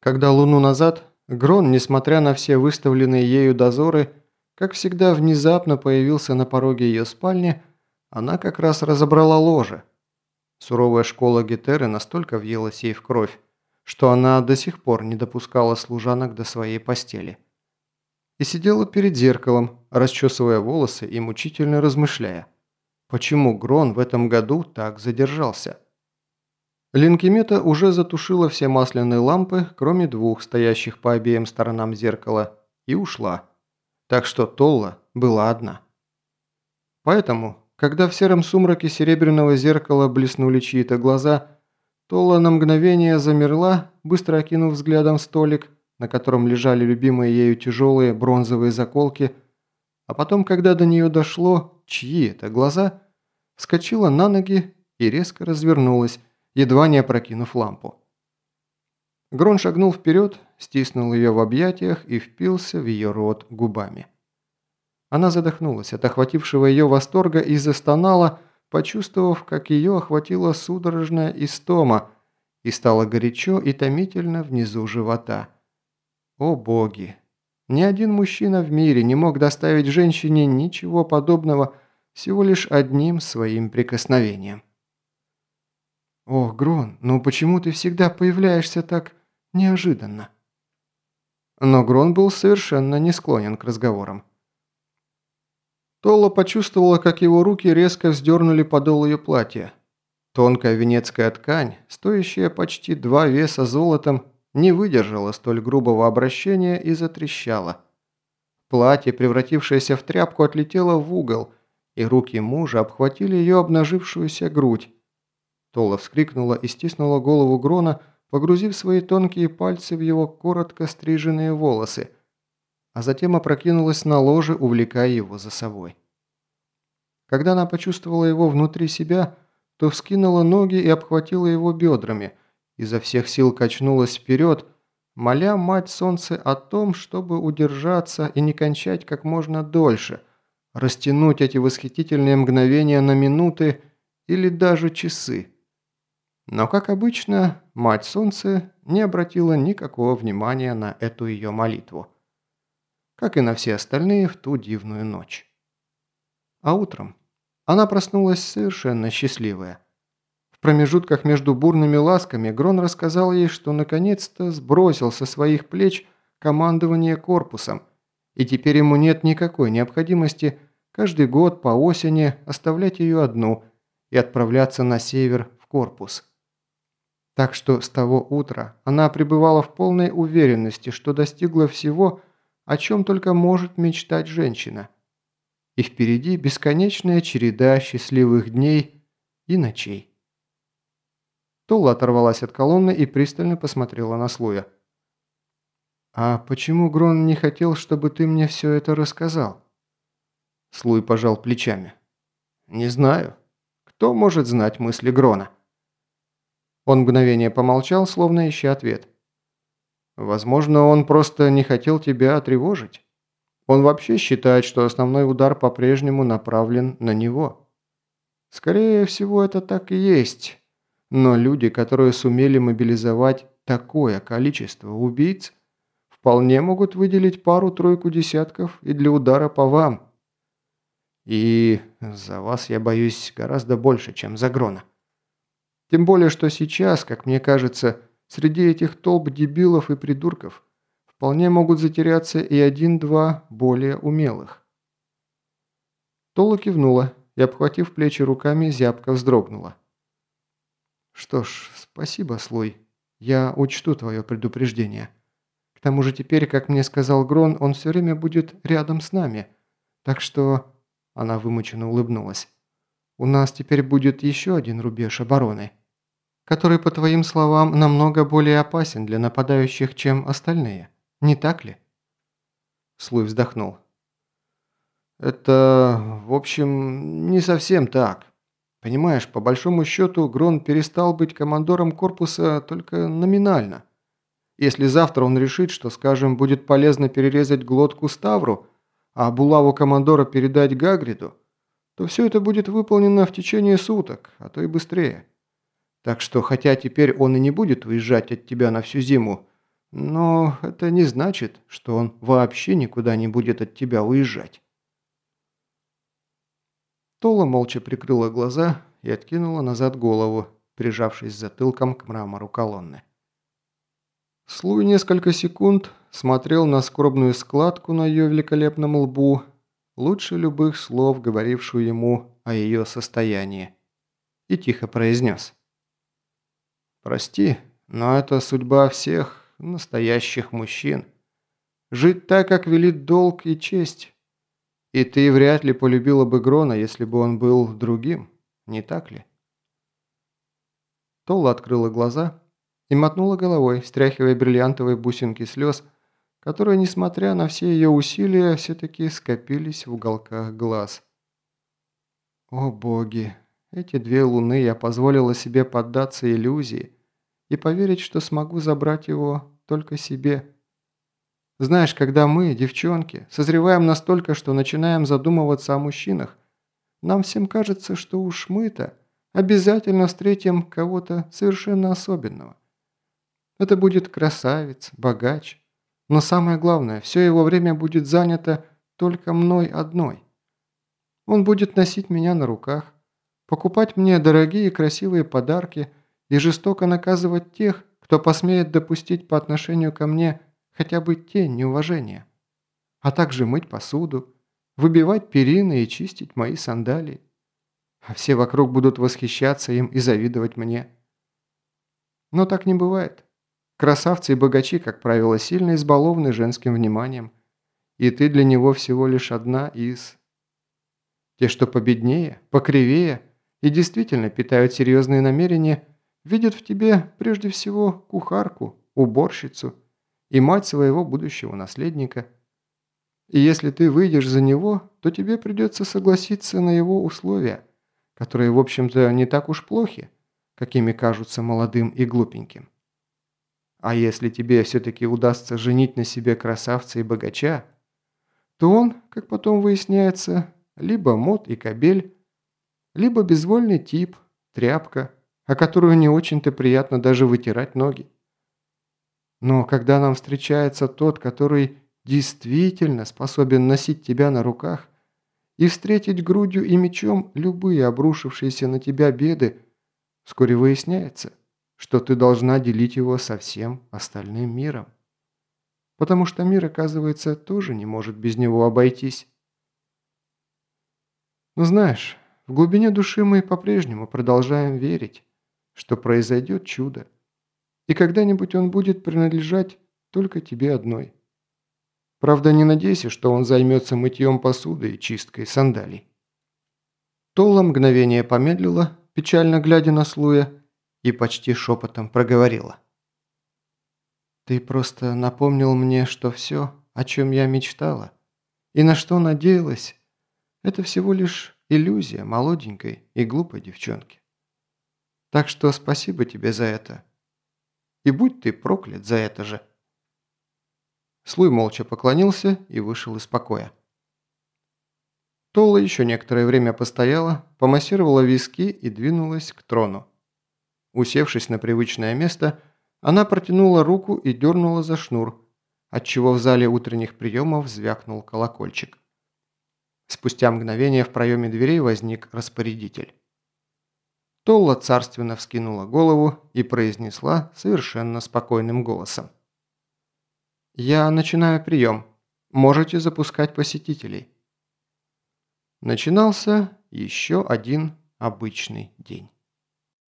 Когда луну назад, Грон, несмотря на все выставленные ею дозоры, как всегда внезапно появился на пороге ее спальни, она как раз разобрала ложе. Суровая школа Гетеры настолько въелась ей в кровь, что она до сих пор не допускала служанок до своей постели. И сидела перед зеркалом, расчесывая волосы и мучительно размышляя, почему Грон в этом году так задержался. Линкимета уже затушила все масляные лампы, кроме двух, стоящих по обеим сторонам зеркала, и ушла. Так что Толла была одна. Поэтому, когда в сером сумраке серебряного зеркала блеснули чьи-то глаза, Толла на мгновение замерла, быстро окинув взглядом столик, на котором лежали любимые ею тяжелые бронзовые заколки, а потом, когда до нее дошло, чьи это глаза, вскочила на ноги и резко развернулась, едва не опрокинув лампу. Грон шагнул вперед, стиснул ее в объятиях и впился в ее рот губами. Она задохнулась от охватившего ее восторга и застонала, почувствовав, как ее охватила судорожная истома и стало горячо и томительно внизу живота. О боги! Ни один мужчина в мире не мог доставить женщине ничего подобного всего лишь одним своим прикосновением. «Ох, Грон, ну почему ты всегда появляешься так неожиданно?» Но Грон был совершенно не склонен к разговорам. Толла почувствовала, как его руки резко вздернули подол ее платья. Тонкая венецкая ткань, стоящая почти два веса золотом, не выдержала столь грубого обращения и затрещала. Платье, превратившееся в тряпку, отлетело в угол, и руки мужа обхватили ее обнажившуюся грудь, Тола вскрикнула и стиснула голову Грона, погрузив свои тонкие пальцы в его коротко стриженные волосы, а затем опрокинулась на ложе, увлекая его за собой. Когда она почувствовала его внутри себя, то вскинула ноги и обхватила его бедрами, изо всех сил качнулась вперед, моля Мать Солнце о том, чтобы удержаться и не кончать как можно дольше, растянуть эти восхитительные мгновения на минуты или даже часы. Но, как обычно, Мать Солнце не обратила никакого внимания на эту ее молитву. Как и на все остальные в ту дивную ночь. А утром она проснулась совершенно счастливая. В промежутках между бурными ласками Грон рассказал ей, что наконец-то сбросил со своих плеч командование корпусом, и теперь ему нет никакой необходимости каждый год по осени оставлять ее одну и отправляться на север в корпус. Так что с того утра она пребывала в полной уверенности, что достигла всего, о чем только может мечтать женщина. И впереди бесконечная череда счастливых дней и ночей. Толла оторвалась от колонны и пристально посмотрела на Слуя. «А почему Грон не хотел, чтобы ты мне все это рассказал?» Слуй пожал плечами. «Не знаю. Кто может знать мысли Грона?» Он мгновение помолчал, словно ища ответ. «Возможно, он просто не хотел тебя тревожить. Он вообще считает, что основной удар по-прежнему направлен на него. Скорее всего, это так и есть. Но люди, которые сумели мобилизовать такое количество убийц, вполне могут выделить пару-тройку десятков и для удара по вам. И за вас я боюсь гораздо больше, чем за Грона. Тем более, что сейчас, как мне кажется, среди этих толп дебилов и придурков вполне могут затеряться и один-два более умелых. Тола кивнула и, обхватив плечи руками, зябко вздрогнула. «Что ж, спасибо, Слой. Я учту твое предупреждение. К тому же теперь, как мне сказал Грон, он все время будет рядом с нами. Так что...» Она вымученно улыбнулась. «У нас теперь будет еще один рубеж обороны» который, по твоим словам, намного более опасен для нападающих, чем остальные. Не так ли?» Слуй вздохнул. «Это, в общем, не совсем так. Понимаешь, по большому счету, Грон перестал быть командором корпуса только номинально. Если завтра он решит, что, скажем, будет полезно перерезать глотку Ставру, а булаву командора передать Гагриду, то все это будет выполнено в течение суток, а то и быстрее. Так что, хотя теперь он и не будет уезжать от тебя на всю зиму, Но это не значит, что он вообще никуда не будет от тебя уезжать. Тола молча прикрыла глаза и откинула назад голову, прижавшись затылком к мрамору колонны. Слуй несколько секунд смотрел на скорбную складку на ее великолепном лбу, лучше любых слов, говорившую ему о ее состоянии, и тихо произнес. «Прости, но это судьба всех настоящих мужчин. Жить так, как велит долг и честь. И ты вряд ли полюбила бы Грона, если бы он был другим, не так ли?» Толла открыла глаза и мотнула головой, стряхивая бриллиантовые бусинки слез, которые, несмотря на все ее усилия, все-таки скопились в уголках глаз. О боги, эти две луны я позволила себе поддаться иллюзии и поверить, что смогу забрать его только себе. Знаешь, когда мы, девчонки, созреваем настолько, что начинаем задумываться о мужчинах, нам всем кажется, что уж мы-то обязательно встретим кого-то совершенно особенного. Это будет красавец, богач, но самое главное, все его время будет занято только мной одной. Он будет носить меня на руках, покупать мне дорогие красивые подарки и жестоко наказывать тех, кто посмеет допустить по отношению ко мне хотя бы тень неуважения, а также мыть посуду, выбивать перины и чистить мои сандалии. А все вокруг будут восхищаться им и завидовать мне. Но так не бывает. Красавцы и богачи, как правило, сильно избалованы женским вниманием, и ты для него всего лишь одна из... Те, что победнее, покривее и действительно питают серьезные намерения, видят в тебе прежде всего кухарку, уборщицу и мать своего будущего наследника. И если ты выйдешь за него, то тебе придется согласиться на его условия, которые, в общем-то, не так уж плохи, какими кажутся молодым и глупеньким. А если тебе все-таки удастся женить на себе красавца и богача, то он, как потом выясняется, либо мод и кобель, либо безвольный тип, тряпка, о которую не очень-то приятно даже вытирать ноги. Но когда нам встречается тот, который действительно способен носить тебя на руках и встретить грудью и мечом любые обрушившиеся на тебя беды, вскоре выясняется, что ты должна делить его со всем остальным миром. Потому что мир, оказывается, тоже не может без него обойтись. Но знаешь, в глубине души мы по-прежнему продолжаем верить, что произойдет чудо, и когда-нибудь он будет принадлежать только тебе одной. Правда, не надейся, что он займется мытьем посуды и чисткой сандалий. Толла мгновение помедлила, печально глядя на Слуя, и почти шепотом проговорила. «Ты просто напомнил мне, что все, о чем я мечтала и на что надеялась, это всего лишь иллюзия молоденькой и глупой девчонки. Так что спасибо тебе за это. И будь ты проклят за это же». Слуй молча поклонился и вышел из покоя. Тола еще некоторое время постояла, помассировала виски и двинулась к трону. Усевшись на привычное место, она протянула руку и дернула за шнур, отчего в зале утренних приемов звякнул колокольчик. Спустя мгновение в проеме дверей возник распорядитель. Толла царственно вскинула голову и произнесла совершенно спокойным голосом. «Я начинаю прием. Можете запускать посетителей». Начинался еще один обычный день.